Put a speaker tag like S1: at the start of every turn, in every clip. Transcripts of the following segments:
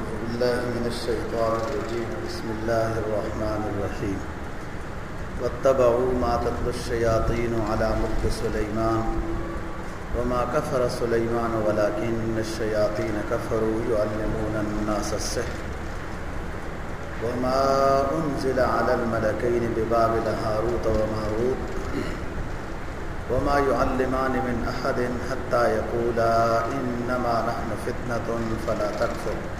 S1: أعوذ بالله من الشيطان الرجيم. بسم الله الرحمن الرحيم. واتبعوا ما تتلو الشياطين على ملك سليمان وما كفر سليمان، ولكن الشياطين كفروا يعلمون الناس السحر. وما أنزل على الملكين ببابل هاروت وماروت. وما يعلمان من أحد حتى يقولا إنما نحن فتنة فلا تكفر.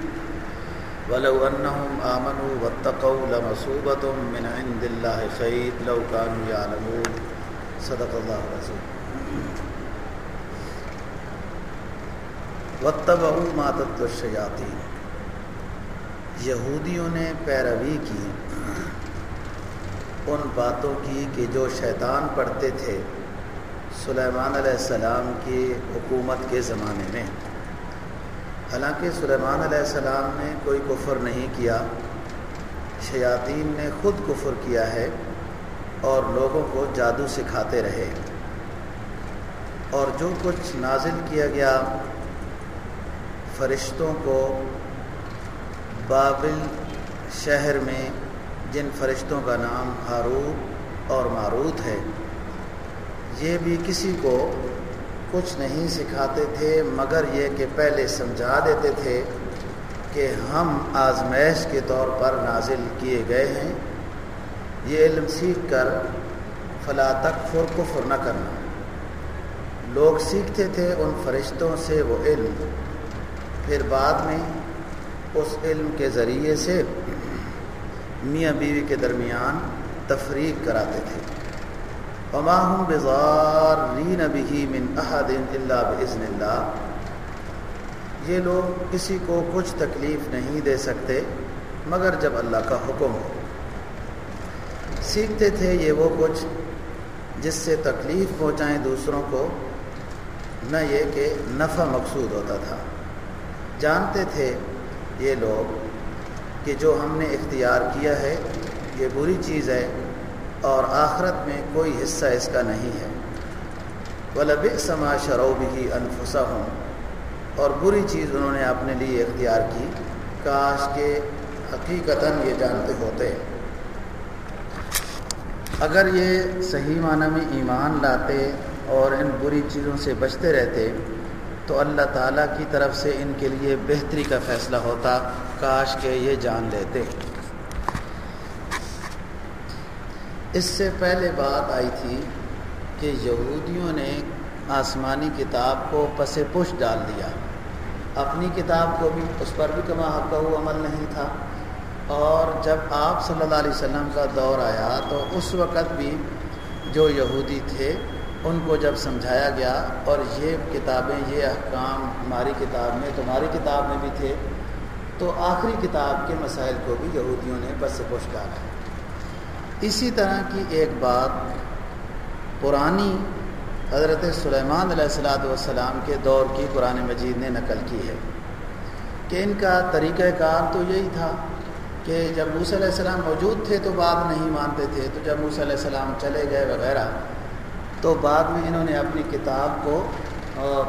S1: ولو أنهم آمنوا واتقوا لمصوبة من عند الله خير لو كانوا يعلمون صدق الله العظيم واتبعوا ما تتلو الشياطين یہودیوں نے پیروی کی ان باتوں کی کہ جو شیطان پڑھتے تھے سلیمان علیہ السلام کی حکومت کے زمانے میں حالانکہ سلیمان علیہ السلام نے کوئی کفر نہیں کیا، شیاطین نے خود کفر کیا ہے اور لوگوں کو جادو سکھاتے رہے۔ اور جو کچھ نازل کیا گیا، فرشتوں کو بابل شہر میں، جن فرشتوں کا نام ہاروت اور ماروت ہے، یہ بھی کسی کو کچھ نہیں سکھاتے تھے، مگر یہ کہ پہلے سمجھا دیتے تھے کہ ہم آزمائش کے طور پر نازل کیے گئے ہیں۔ یہ علم سیکھ کر فلا تک فر کفر نہ کرنا۔ لوگ سیکھتے تھے ان فرشتوں سے وہ علم، پھر بعد میں اس علم کے ذریعے سے میاں بیوی کے درمیان تفریق کراتے تھے۔ وماہم بزارین بھی من احد اللہ بزن اللہ۔ یہ لوگ کسی کو کچھ تکلیف نہیں دے سکتے، مگر جب اللہ کا حکم ہو۔ سیکھتے تھے یہ وہ کچھ جس سے تکلیف پہنچائیں دوسروں کو، نہ یہ کہ نفع مقصود ہوتا تھا۔ جانتے تھے یہ لوگ کہ جو ہم نے اختیار کیا ہے، یہ بری چیز ہے۔ اور آخرت میں کوئی حصہ اس کا نہیں ہے۔ ولب سما شروب ہی انفسا ہوں اور بری چیز انہوں نے اپنے لیے اختیار کی۔ کاش کے حقیقتاً یہ جانتے ہوتے۔ اگر یہ صحیح معنی میں ایمان لاتے اور ان بری چیزوں سے بچتے رہتے، تو اللہ تعالیٰ کی طرف سے ان کے لیے بہتری کا فیصلہ ہوتا۔ کاش کے یہ جان لیتے۔ اس سے پہلے بات آئی تھی کہ یہودیوں نے آسمانی کتاب کو پس پش ڈال دیا۔ اپنی کتاب کو بھی، اس پر بھی کما حق عمل نہیں تھا۔ اور جب آپ صلی اللہ علیہ وسلم کا دور آیا تو اس وقت بھی جو یہودی تھے، ان کو جب سمجھایا گیا اور یہ کتابیں، یہ احکام ہماری کتاب میں، تمہاری کتاب میں بھی تھے، تو آخری کتاب کے مسائل کو بھی یہودیوں نے بس پوش ڈالا۔ اسی طرح کی ایک بات پرانی حضرت سلیمان علیہ السلاۃ والسلام کے دور کی قرآن مجید نے نقل کی ہے کہ ان کا طریقہ کار تو یہی تھا کہ جب موسیٰ علیہ السلام موجود تھے تو بات نہیں مانتے تھے، تو جب موسیٰ علیہ السلام چلے گئے وغیرہ، تو بعد میں انہوں نے اپنی کتاب کو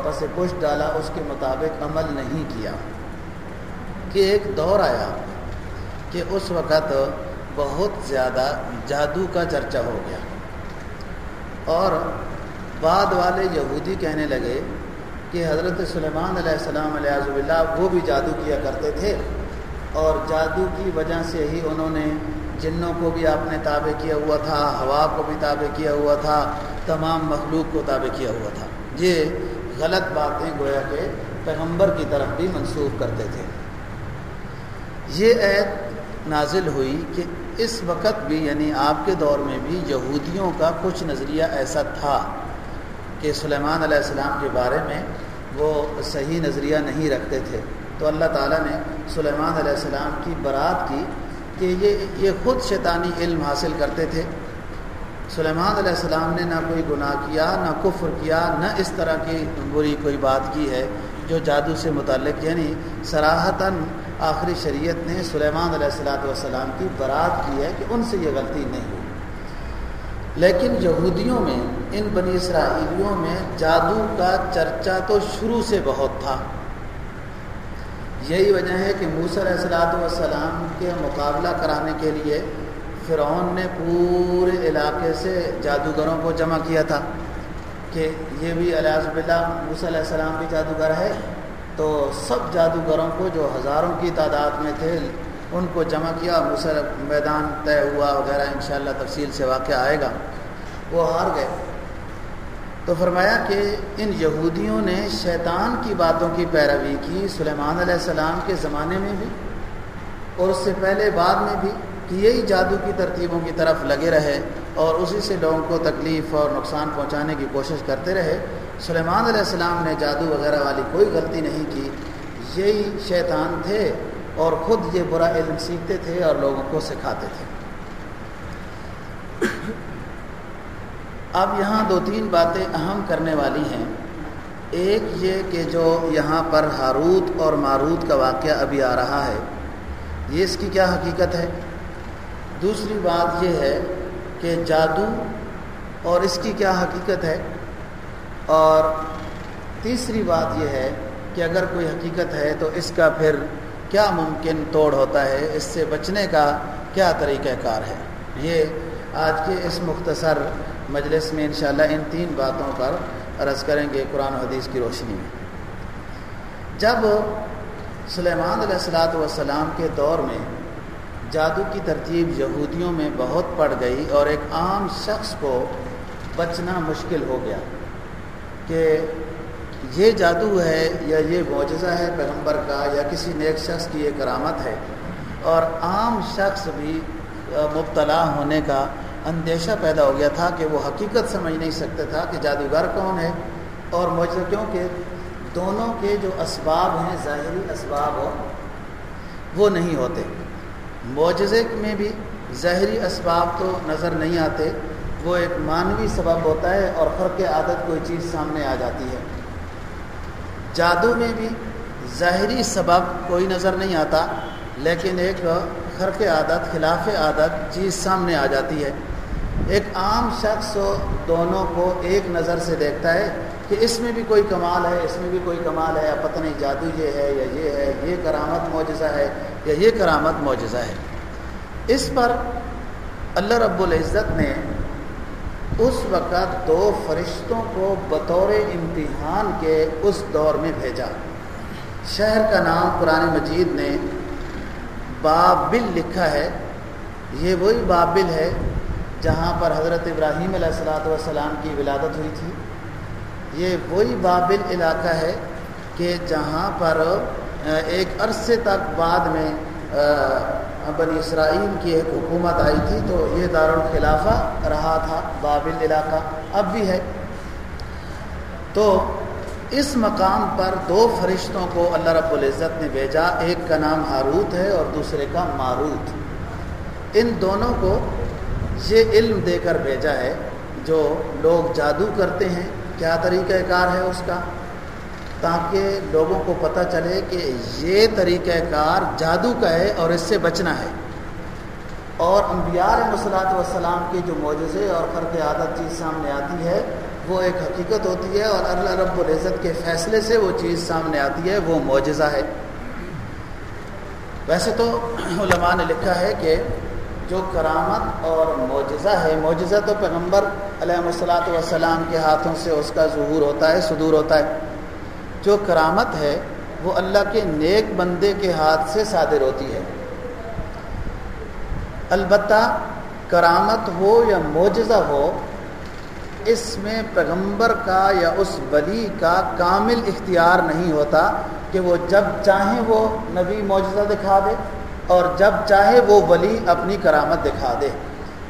S1: پس پش ڈالا، اس کے مطابق عمل نہیں کیا۔ کہ ایک دور آیا کہ اس وقت بہت زیادہ جادو کا چرچا ہو گیا۔ اور بعد والے یہودی کہنے لگے کہ حضرت سلیمان علیہ السلام علیہ اللہ وہ بھی جادو کیا کرتے تھے۔ اور جادو کی وجہ سے ہی انہوں نے جنوں کو بھی آپ نے تابع کیا ہوا تھا، ہوا کو بھی تابع کیا ہوا تھا، تمام مخلوق کو تابع کیا ہوا تھا۔ یہ غلط باتیں گویا کہ پیغمبر کی طرف بھی منسوخ کرتے تھے۔ یہ عید نازل ہوئی کہ اس وقت بھی یعنی آپ کے دور میں بھی یہودیوں کا کچھ نظریہ ایسا تھا کہ سلیمان علیہ السلام کے بارے میں وہ صحیح نظریہ نہیں رکھتے تھے۔ تو اللہ تعالیٰ نے سلیمان علیہ السلام کی برات کی کہ یہ یہ خود شیطانی علم حاصل کرتے تھے۔ سلیمان علیہ السلام نے نہ کوئی گناہ کیا، نہ کفر کیا، نہ اس طرح کی بری کوئی بات کی ہے جو جادو سے متعلق یعنی سراہتاً آخری شریعت نے سلیمان علیہ السلاۃ والسلام کی برات کی ہے کہ ان سے یہ غلطی نہیں ہوئی۔ لیکن یہودیوں میں، ان بنی اسرائیلیوں میں جادو کا چرچا تو شروع سے بہت تھا۔ یہی وجہ ہے کہ موسیٰ علیہ السلاۃ والسلام کے مقابلہ کرانے کے لیے فرعون نے پورے علاقے سے جادوگروں کو جمع کیا تھا کہ یہ بھی علیہ باللہ موسیٰ علیہ السلام بھی جادوگر ہے۔ تو سب جادوگروں کو جو ہزاروں کی تعداد میں تھے، ان کو جمع کیا موسیٰ میدان طے ہوا وغیرہ، انشاءاللہ تفصیل سے واقعہ آئے گا۔ وہ ہار گئے۔ تو فرمایا کہ ان یہودیوں نے شیطان کی باتوں کی پیروی کی سلیمان علیہ السلام کے زمانے میں بھی اور اس سے پہلے بعد میں بھی کہ یہی جادو کی ترتیبوں کی طرف لگے رہے اور اسی سے لوگوں کو تکلیف اور نقصان پہنچانے کی کوشش کرتے رہے۔ سلیمان علیہ السلام نے جادو وغیرہ والی کوئی غلطی نہیں کی۔ یہی شیطان تھے اور خود یہ برا علم سیکھتے تھے اور لوگوں کو سکھاتے تھے۔ اب یہاں دو تین باتیں اہم کرنے والی ہیں۔ ایک یہ کہ جو یہاں پر ہاروت اور ماروت کا واقعہ ابھی آ رہا ہے، یہ اس کی کیا حقیقت ہے؟ دوسری بات یہ ہے کہ جادو اور اس کی کیا حقیقت ہے؟ اور تیسری بات یہ ہے کہ اگر کوئی حقیقت ہے تو اس کا پھر کیا ممکن توڑ ہوتا ہے، اس سے بچنے کا کیا طریقہ کار ہے؟ یہ آج کے اس مختصر مجلس میں انشاءاللہ ان تین باتوں پر عرض کریں گے قرآن و حدیث کی روشنی میں۔ جب سلیمان علیہ السلاۃ والسلام کے دور میں جادو کی ترتیب یہودیوں میں بہت پڑ گئی اور ایک عام شخص کو بچنا مشکل ہو گیا۔ کہ یہ جادو ہے یا یہ معجزہ ہے پیغمبر کا یا کسی نیک شخص کی یہ کرامت ہے، اور عام شخص بھی مبتلا ہونے کا اندیشہ پیدا ہو گیا تھا کہ وہ حقیقت سمجھ نہیں سکتا تھا کہ جادوگر کون ہے، اور معجزہ کیونکہ دونوں کے جو اسباب ہیں، ظاہری اسباب ہو وہ نہیں ہوتے۔ معجزے میں بھی ظاہری اسباب تو نظر نہیں آتے وہ ایک مانوی سبب ہوتا ہے اور فرق عادت کوئی چیز سامنے آ جاتی ہے۔ جادو میں بھی ظاہری سبب کوئی نظر نہیں آتا، لیکن ایک خرق عادت، خلاف عادت چیز سامنے آ جاتی ہے۔ ایک عام شخص دونوں کو ایک نظر سے دیکھتا ہے کہ اس میں بھی کوئی کمال ہے، اس میں بھی کوئی کمال ہے یا پتہ نہیں جادو یہ ہے یا یہ ہے، یہ کرامت معجزہ ہے یا یہ کرامت معجزہ ہے۔ اس پر اللہ رب العزت نے اس وقت دو فرشتوں کو بطور امتحان کے اس دور میں بھیجا۔ شہر کا نام قرآن مجید نے بابل لکھا ہے۔ یہ وہی بابل ہے جہاں پر حضرت ابراہیم علیہ السلاۃ والسلام کی ولادت ہوئی تھی۔ یہ وہی بابل علاقہ ہے کہ جہاں پر ایک عرصے تک بعد میں بنی اسرائیل کی ایک حکومت آئی تھی تو یہ دارالخلافہ رہا تھا، بابل علاقہ، اب بھی ہے۔ تو اس مقام پر دو فرشتوں کو اللہ رب العزت نے بھیجا، ایک کا نام ہاروت ہے اور دوسرے کا ماروت۔ ان دونوں کو یہ علم دے کر بھیجا ہے جو لوگ جادو کرتے ہیں۔ کیا طریقہ کار ہے اس کا؟ تاکہ لوگوں کو پتہ چلے کہ یہ طریقہ کار جادو کا ہے اور اس سے بچنا ہے۔ اور انبیاء مسلاط والسلام کے جو معجزے اور فرق عادت چیز سامنے آتی ہے، وہ ایک حقیقت ہوتی ہے اور اللہ رب العزت کے فیصلے سے وہ چیز سامنے آتی ہے، وہ معجزہ ہے۔ ویسے تو علماء نے لکھا ہے کہ جو کرامت اور معجزہ ہے، معجزہ تو پیغمبر علیہ السلاۃ والسلام کے ہاتھوں سے اس کا ظہور ہوتا ہے، صدور ہوتا ہے۔ جو کرامت ہے، وہ اللہ کے نیک بندے کے ہاتھ سے صادر ہوتی ہے۔ البتہ کرامت ہو یا معجزہ ہو، اس میں پیغمبر کا یا اس ولی کا کامل اختیار نہیں ہوتا کہ وہ جب چاہیں وہ نبی معجزہ دکھا دے اور جب چاہے وہ ولی اپنی کرامت دکھا دے۔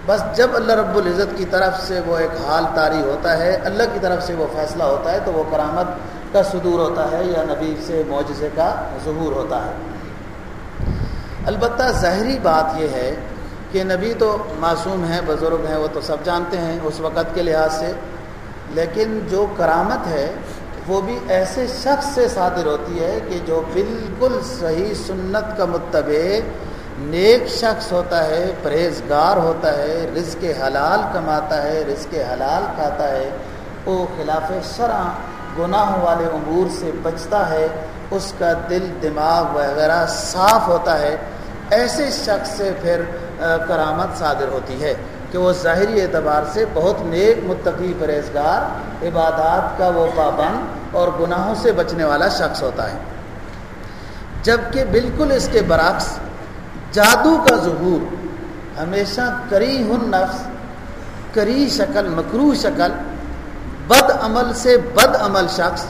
S1: بس جب اللہ رب العزت کی طرف سے وہ ایک حال طاری ہوتا ہے، اللہ کی طرف سے وہ فیصلہ ہوتا ہے، تو وہ کرامت کا صدور ہوتا ہے یا نبی سے معجزے کا ظہور ہوتا ہے۔ البتہ ظاہری بات یہ ہے کہ نبی تو معصوم ہیں، بزرگ ہیں، وہ تو سب جانتے ہیں اس وقت کے لحاظ سے۔ لیکن جو کرامت ہے، وہ بھی ایسے شخص سے صادر ہوتی ہے کہ جو بالکل صحیح سنت کا متبع، نیک شخص ہوتا ہے، پرہیزگار ہوتا ہے، رزق حلال کماتا ہے، رزق حلال کھاتا ہے، وہ خلاف شرع گناہ والے امور سے بچتا ہے، اس کا دل، دماغ وغیرہ صاف ہوتا ہے۔ ایسے شخص سے پھر کرامت صادر ہوتی ہے کہ وہ ظاہری اعتبار سے بہت نیک، متقی پرہیزگار، عبادات کا وہ پابند اور گناہوں سے بچنے والا شخص ہوتا ہے۔ جبکہ بالکل اس کے برعکس، جادو کا ظہور ہمیشہ کری ہن نفس، کری شکل، مکرو شکل بد عمل سے بد عمل شخص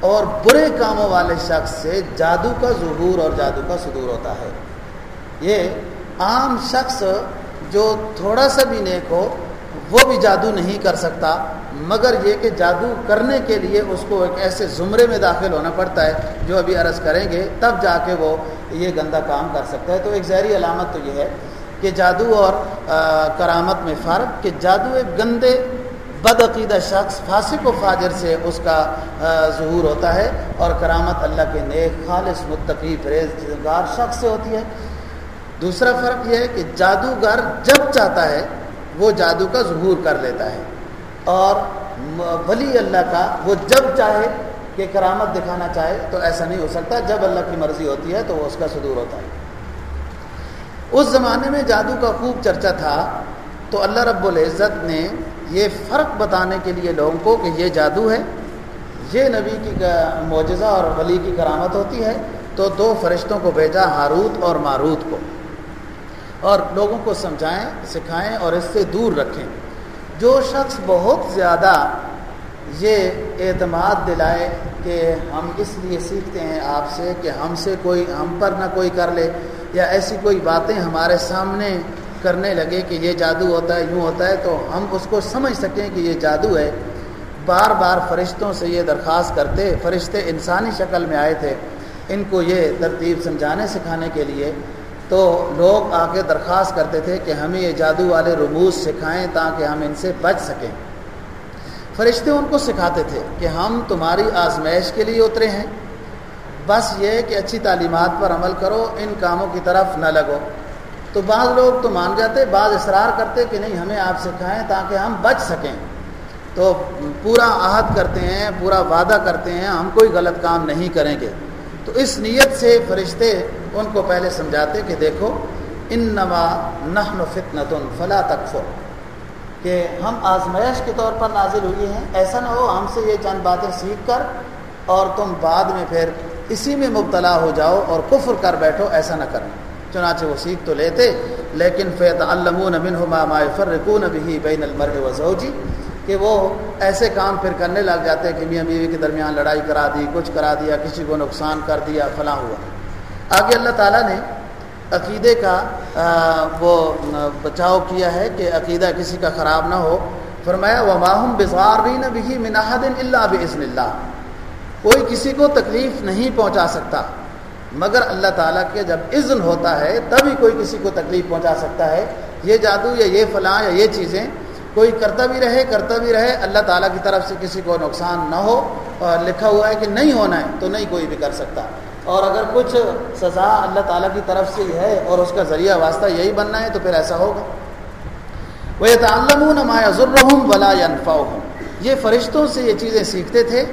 S1: اور برے کاموں والے شخص سے جادو کا ظہور اور جادو کا صدور ہوتا ہے۔ یہ عام شخص جو تھوڑا سا بھی نیک ہو، وہ بھی جادو نہیں کر سکتا، مگر یہ کہ جادو کرنے کے لیے اس کو ایک ایسے زمرے میں داخل ہونا پڑتا ہے جو ابھی عرض کریں گے، تب جا کے وہ یہ گندا کام کر سکتا ہے۔ تو ایک زہری علامت تو یہ ہے کہ جادو اور کرامت میں فرق کہ جادو ایک گندے بدعقیدہ شخص فاسق و فاجر سے اس کا ظہور ہوتا ہے اور کرامت اللہ کے نیک، خالص، متقی فریزگار شخص سے ہوتی ہے۔ دوسرا فرق یہ ہے کہ جادوگر جب چاہتا ہے، وہ جادو کا ظہور کر لیتا ہے۔ اور ولی اللہ کا، وہ جب چاہے کہ کرامت دکھانا چاہے، تو ایسا نہیں ہو سکتا۔ جب اللہ کی مرضی ہوتی ہے، تو وہ اس کا صدور ہوتا ہے۔ اس زمانے میں جادو کا خوب چرچا تھا، تو اللہ رب العزت نے یہ فرق بتانے کے لیے لوگوں کو کہ یہ جادو ہے۔ یہ نبی کی معجزہ اور ولی کی کرامت ہوتی ہے۔ تو دو فرشتوں کو بھیجا ہاروت اور ماروت کو۔ اور لوگوں کو سمجھائیں، سکھائیں اور اس سے دور رکھیں۔ جو شخص بہت زیادہ یہ اعتماد دلائے کہ ہم اس لیے سیکھتے ہیں آپ سے کہ ہم سے کوئی، ہم پر نہ کوئی کر لے یا ایسی کوئی باتیں ہمارے سامنے کرنے لگے کہ یہ جادو ہوتا ہے، یوں ہوتا ہے، تو ہم اس کو سمجھ سکیں کہ یہ جادو ہے۔ بار بار فرشتوں سے یہ درخواست کرتے، فرشتے انسانی شکل میں آئے تھے۔ ان کو یہ ترتیب سمجھانے، سکھانے کے لیے۔ تو لوگ آ کے درخواست کرتے تھے کہ ہمیں یہ جادو والے رموز سکھائیں تاکہ ہم ان سے بچ سکیں۔ فرشتے ان کو سکھاتے تھے کہ ہم تمہاری آزمائش کے لیے اترے ہیں۔ بس یہ کہ اچھی تعلیمات پر عمل کرو، ان کاموں کی طرف نہ لگو۔ تو بعض لوگ تو مان جاتے، بعض اصرار کرتے کہ نہیں، ہمیں آپ سکھائیں تاکہ ہم بچ سکیں۔ تو پورا عہد کرتے ہیں، پورا وعدہ کرتے ہیں، ہم کوئی غلط کام نہیں کریں گے۔ تو اس نیت سے فرشتے ان کو پہلے سمجھاتے کہ دیکھو ان نما نحن فتنۃ فلا تکفر۔ کہ ہم آزمائش کے طور پر نازل ہوئی ہیں، ایسا نہ ہو ہم سے یہ چند باتیں سیکھ کر اور تم بعد میں پھر اسی میں مبتلا ہو جاؤ اور کفر کر بیٹھو، ایسا نہ کریں چنانچہ وہ سیکھ تو لیتے، لیکن فیت المون ما فرقون بھی بین المرء و زوجی، کہ وہ ایسے کام پھر کرنے لگ جاتے ہیں کہ میاں بیوی کے درمیان لڑائی کرا دی، کچھ کرا دیا، کسی کو نقصان کر دیا، فلاں ہوا۔ آگے اللہ تعالیٰ نے عقیدے کا وہ بچاؤ کیا ہے کہ عقیدہ کسی کا خراب نہ ہو۔ فرمایا وہ ماہم بزار بھی نہ بھی مناحدن اللہ بزن اللہ۔ کوئی کسی کو تکلیف نہیں پہنچا سکتا۔ مگر اللہ تعالیٰ کے جب اذن ہوتا ہے، تبھی کوئی کسی کو تکلیف پہنچا سکتا ہے۔ یہ جادو یا یہ فلاں یا یہ چیزیں، کوئی کرتا بھی رہے، کرتا بھی رہے، اللہ تعالیٰ کی طرف سے کسی کو نقصان نہ ہو۔ اور لکھا ہوا ہے کہ نہیں ہونا ہے تو نہیں کوئی بھی کر سکتا۔ اور اگر کچھ سزا اللہ تعالیٰ کی طرف سے ہے اور اس کا ذریعہ واسطہ یہی بننا ہے تو پھر ایسا ہوگا۔ وہ تعلم مایا ضرور ولا انفاؤ یہ فرشتوں سے یہ چیزیں سیکھتے تھے۔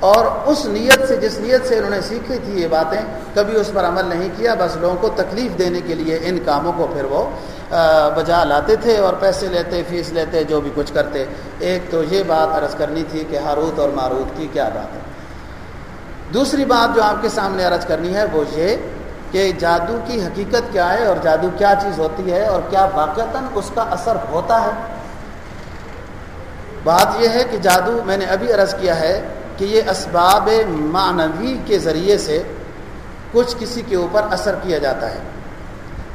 S1: اور اس نیت سے جس نیت سے انہوں نے سیکھی تھی یہ باتیں، کبھی اس پر عمل نہیں کیا، بس لوگوں کو تکلیف دینے کے لیے ان کاموں کو پھر وہ بجا لاتے تھے اور پیسے لیتے، فیس لیتے، جو بھی کچھ کرتے۔ ایک تو یہ بات عرض کرنی تھی کہ ہاروت اور ماروت کی کیا بات ہے۔ دوسری بات جو آپ کے سامنے عرض کرنی ہے وہ یہ کہ جادو کی حقیقت کیا ہے اور جادو کیا چیز ہوتی ہے اور کیا واقعتاً اس کا اثر ہوتا ہے۔ بات یہ ہے کہ جادو میں نے ابھی عرض کیا ہے کہ یہ اسباب معنوی کے ذریعے سے کچھ کسی کے اوپر اثر کیا جاتا ہے۔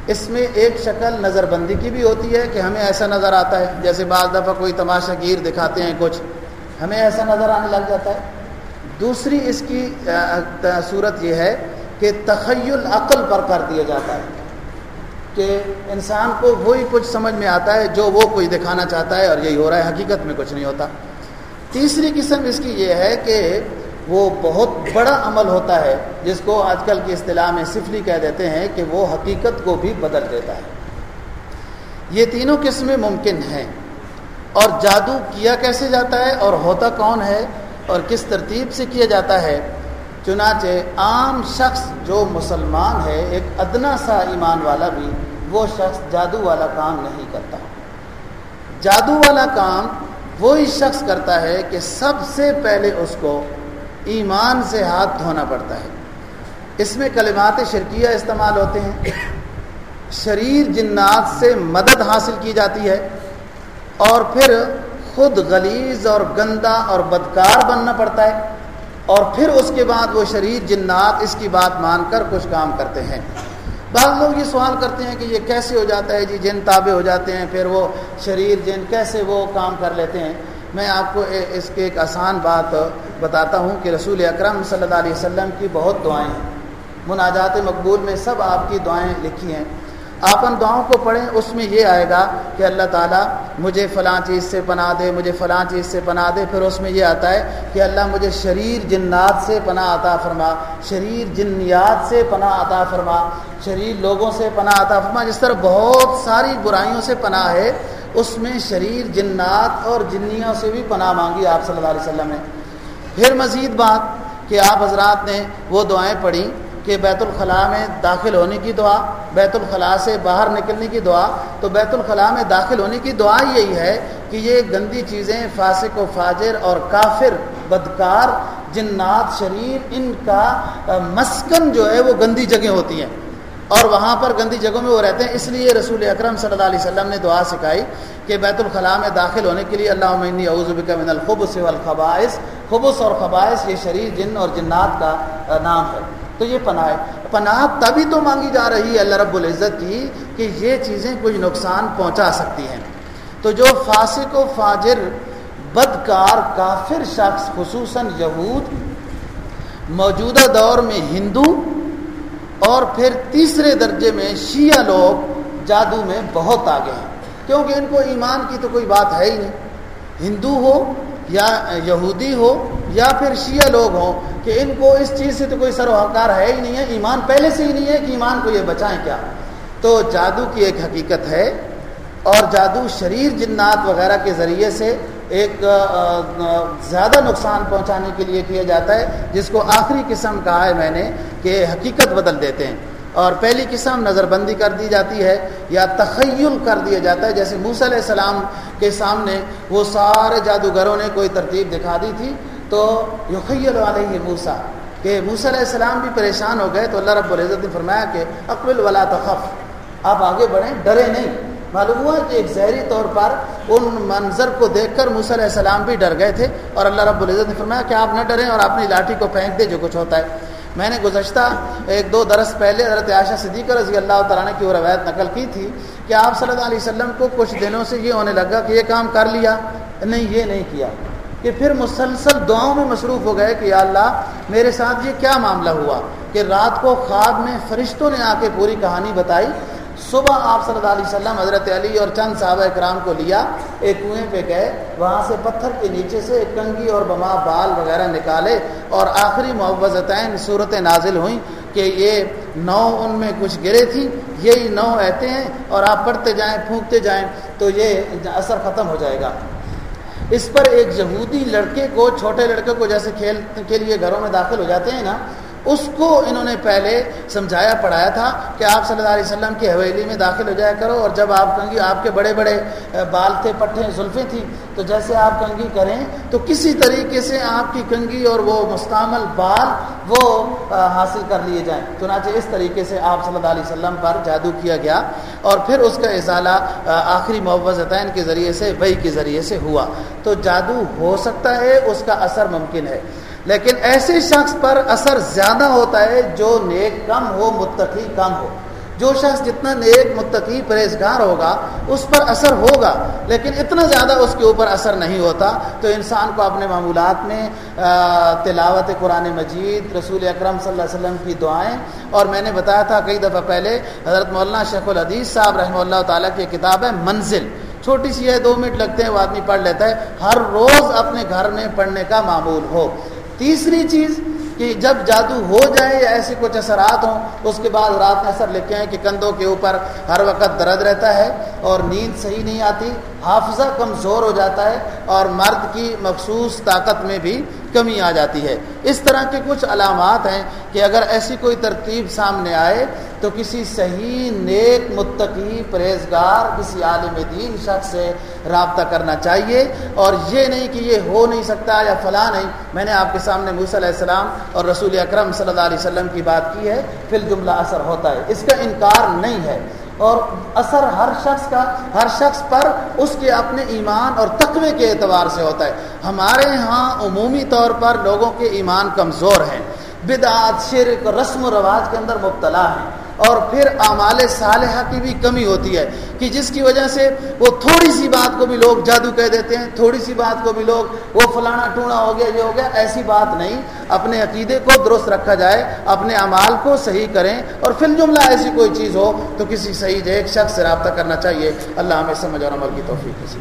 S1: اس میں ایک شکل نظر بندی کی بھی ہوتی ہے کہ ہمیں ایسا نظر آتا ہے، جیسے بعض دفعہ کوئی تماشا گیر دکھاتے ہیں کچھ، ہمیں ایسا نظر آنے لگ جاتا ہے۔ دوسری اس کی صورت یہ ہے کہ تخیل عقل پر کر دیا جاتا ہے کہ انسان کو وہی کچھ سمجھ میں آتا ہے جو وہ کوئی دکھانا چاہتا ہے اور یہی ہو رہا ہے، حقیقت میں کچھ نہیں ہوتا۔ تیسری قسم اس کی یہ ہے کہ وہ بہت بڑا عمل ہوتا ہے، جس کو آج کل کی اصطلاح میں صفلی کہہ دیتے ہیں کہ وہ حقیقت کو بھی بدل دیتا ہے۔ یہ تینوں قسمیں ممکن ہیں۔ اور جادو کیا کیسے جاتا ہے؟ اور ہوتا کون ہے؟ اور کس ترتیب سے کیا جاتا ہے؟ چنانچہ عام شخص جو مسلمان ہے، ایک ادنا سا ایمان والا بھی، وہ شخص جادو والا کام نہیں کرتا۔ جادو والا کام وہی شخص کرتا ہے کہ سب سے پہلے اس کو ایمان سے ہاتھ دھونا پڑتا ہے۔ اس میں کلمات شرکیہ استعمال ہوتے ہیں۔ شریر جنات سے مدد حاصل کی جاتی ہے اور پھر خود غلیظ اور گندا اور بدکار بننا پڑتا ہے اور پھر اس کے بعد وہ شریر جنات اس کی بات مان کر کچھ کام کرتے ہیں۔ بعض لوگ یہ سوال کرتے ہیں کہ یہ کیسے ہو جاتا ہے جی جن تابع ہو جاتے ہیں، پھر وہ شریر جن کیسے وہ کام کر لیتے ہیں۔ میں آپ کو اس کے ایک آسان بات بتاتا ہوں کہ رسول اکرم صلی اللہ علیہ وسلم کی بہت دعائیں ہیں۔ مناجات مقبول میں سب آپ کی دعائیں لکھی ہیں۔ آپ ان دعاؤں کو پڑھیں، اس میں یہ آئے گا کہ اللہ تعالیٰ مجھے فلاں چیز سے پناہ دے، مجھے فلاں چیز سے پناہ دے۔ پھر اس میں یہ آتا ہے کہ اللہ مجھے شریر جنات سے پناہ عطا فرما، شریر جنیات سے پناہ عطا فرما، شریر لوگوں سے پناہ عطا فرما۔ جس طرح بہت ساری برائیوں سے پناہ ہے، اس میں شریر جنات اور جنیوں سے بھی پناہ مانگی آپ صلی اللہ علیہ وسلم نے۔ پھر مزید بات کہ آپ حضرات نے وہ دعائیں پڑھی کہ بیت الخلاء میں داخل ہونے کی دعا، بیت الخلاء سے باہر نکلنے کی دعا، تو بیت الخلاء میں داخل ہونے کی دعا یہی ہے کہ یہ گندی چیزیں فاسق و فاجر اور کافر، بدکار، جنات، شریر، ان کا مسکن جو ہے وہ گندی جگہ ہوتی ہیں۔ اور وہاں پر گندی جگہوں میں وہ رہتے ہیں۔ اس لیے رسول اکرم صلی اللہ علیہ وسلم نے دعا سکھائی کہ بیت الخلاء میں داخل ہونے کے لیے اللہ عمنی اعوذ من الخبص والخبائث۔ خبص اور خبائث یہ شریر، جن اور جنات کا نام ہے۔ تو یہ پناہ ہے۔ پناہ تبھی تو مانگی جا رہی ہے اللہ رب العزت کی کہ یہ چیزیں کچھ نقصان پہنچا سکتی ہیں۔ تو جو فاسق و فاجر، بدکار، کافر شخص، خصوصاً یہود، موجودہ دور میں ہندو اور پھر تیسرے درجے میں شیعہ لوگ جادو میں بہت آگے ہیں۔ کیونکہ ان کو ایمان کی تو کوئی بات ہے ہی نہیں۔ ہندو ہو یا یہودی ہو یا پھر شیعہ لوگ ہوں کہ ان کو اس چیز سے تو کوئی سروکار ہے ہی نہیں ہے، ایمان پہلے سے ہی نہیں ہے کہ ایمان کو یہ بچائیں کیا؟ تو جادو کی ایک حقیقت ہے اور جادو شریر جنات وغیرہ کے ذریعے سے ایک زیادہ نقصان پہنچانے کے لیے کیا جاتا ہے، جس کو آخری قسم کہا ہے میں نے کہ حقیقت بدل دیتے ہیں۔ اور پہلی قسم نظر بندی کر دی جاتی ہے یا تخیل کر دیا جاتا ہے۔ جیسے موسیٰ علیہ السلام کے سامنے وہ سارے جادوگروں نے کوئی ترتیب دکھا دی تھی تو یخیل علیہ موسا کہ موسیٰ علیہ السلام بھی پریشان ہو گئے تو اللہ رب العزت نے فرمایا کہ اقبل ولا تخف۔ آپ آگے بڑھیں، ڈرے نہیں۔ معلوم ہوا کہ ایک زہری طور پر ان منظر کو دیکھ کر موسیٰ علیہ السلام بھی ڈر گئے تھے اور اللہ رب العزت نے فرمایا کہ آپ نہ ڈریں اور اپنی لاٹھی کو پھینک دیں جو کچھ ہوتا ہے۔ میں نے گزشتہ ایک دو درس پہلے حضرت عائشہ صدیقہ رضی اللہ تعالیٰ نے کی وہ روایت نقل کی تھی کہ آپ صلی اللہ علیہ وسلم کو کچھ دنوں سے یہ ہونے لگا کہ یہ کام کر لیا۔ نہیں، یہ نہیں کیا۔ کہ پھر مسلسل دعاؤں میں مصروف ہو گئے کہ یا اللہ میرے ساتھ یہ کیا معاملہ ہوا کہ رات کو خواب میں فرشتوں نے آ کے پوری کہانی بتائی۔ صبح آپ صلی اللہ علیہ وسلم حضرت علی اور چند صحابہ اکرام کو لیا، ایک کنویں پہ گئے، وہاں سے پتھر کے نیچے سے ایک کنگی اور بما بال وغیرہ نکالے اور آخری معوضتین صورتیں نازل ہوئیں کہ یہ نو ان میں کچھ گرے تھی یہی نو ایتے ہیں اور آپ پڑھتے جائیں، پھونکتے جائیں تو یہ اثر ختم ہو جائے گا۔ اس پر ایک یہودی لڑکے کو، چھوٹے لڑکے کو جیسے کھیل کے لیے گھروں میں داخل ہو جاتے ہیں نا اس کو انہوں نے پہلے سمجھایا، پڑھایا تھا کہ آپ صلی اللہ علیہ وسلم کی حویلی میں داخل ہو جایا کرو اور جب آپ کنگھی آپ کے بڑے بڑے بال تھے، پٹھے، زلفیں تھیں، تو جیسے آپ کنگھی کریں، تو کسی طریقے سے آپ کی کنگھی اور وہ مستعمل بال وہ حاصل کر لیے جائیں۔ چنانچہ اس طریقے سے آپ صلی اللہ علیہ وسلم پر جادو کیا گیا اور پھر اس کا اضالہ آخری معوضتین کے ذریعے سے، وہی کے ذریعے سے ہوا۔ تو جادو ہو سکتا ہے، اس کا اثر ممکن ہے۔ لیکن ایسے شخص پر اثر زیادہ ہوتا ہے جو نیک کم ہو، متقی کم ہو۔ جو شخص جتنا نیک، متقی، پرہیزگار ہوگا، اس پر اثر ہوگا، لیکن اتنا زیادہ اس کے اوپر اثر نہیں ہوتا۔ تو انسان کو اپنے معمولات میں تلاوت قرآن مجید، رسول اکرم صلی اللہ علیہ وسلم کی دعائیں۔ اور میں نے بتایا تھا کئی دفعہ پہلے، حضرت مولانا شیخ الحدیث صاحب رحمہ اللہ تعالیٰ کی کتاب ہے منزل۔ چھوٹی سی ہے، دو منٹ لگتے ہیں، وہ آدمی پڑھ لیتا ہے۔ ہر روز اپنے گھر میں پڑھنے کا معمول ہو۔ تیسری چیز کہ جب جادو ہو جائے یا ایسے کچھ اثرات ہوں اس کے بعد رات میں اثر لکھے ہیں کہ کندھوں کے اوپر ہر وقت درد رہتا ہے اور نیند صحیح نہیں آتی، حافظہ کمزور ہو جاتا ہے اور مرد کی مخصوص طاقت میں بھی کمی آ جاتی ہے۔ اس طرح کے کچھ علامات ہیں کہ اگر ایسی کوئی ترتیب سامنے آئے تو کسی صحیح نیک متقی پرہیزگار کسی عالم دین شخص سے رابطہ کرنا چاہیے اور یہ نہیں کہ یہ ہو نہیں سکتا یا فلاں نہیں۔ میں نے آپ کے سامنے موسی علیہ السلام اور رسول اکرم صلی اللہ علیہ وسلم کی بات کی ہے۔ پھر جملہ اثر ہوتا ہے۔ اس کا انکار نہیں ہے۔ اور اثر ہر شخص کا، ہر شخص پر اس کے اپنے ایمان اور تقوی کے اعتبار سے ہوتا ہے۔ ہمارے ہاں عمومی طور پر لوگوں کے ایمان کمزور ہیں۔ بدعات شرک، رسم و رواج کے اندر مبتلا ہیں۔ اور پھر اعمال صالحہ کی بھی کمی ہوتی ہے کہ جس کی وجہ سے وہ تھوڑی سی بات کو بھی لوگ جادو کہہ دیتے ہیں، تھوڑی سی بات کو بھی لوگ، وہ فلانا ٹونا ہو گیا، یہ ہو گیا، ایسی بات نہیں۔ اپنے عقیدے کو درست رکھا جائے، اپنے اعمال کو صحیح کریں۔ اور پھر جملہ ایسی کوئی چیز ہو تو کسی صحیح ایک شخص سے رابطہ کرنا چاہیے۔ اللہ ہمیں سمجھ اور عمل کی توفیق کسی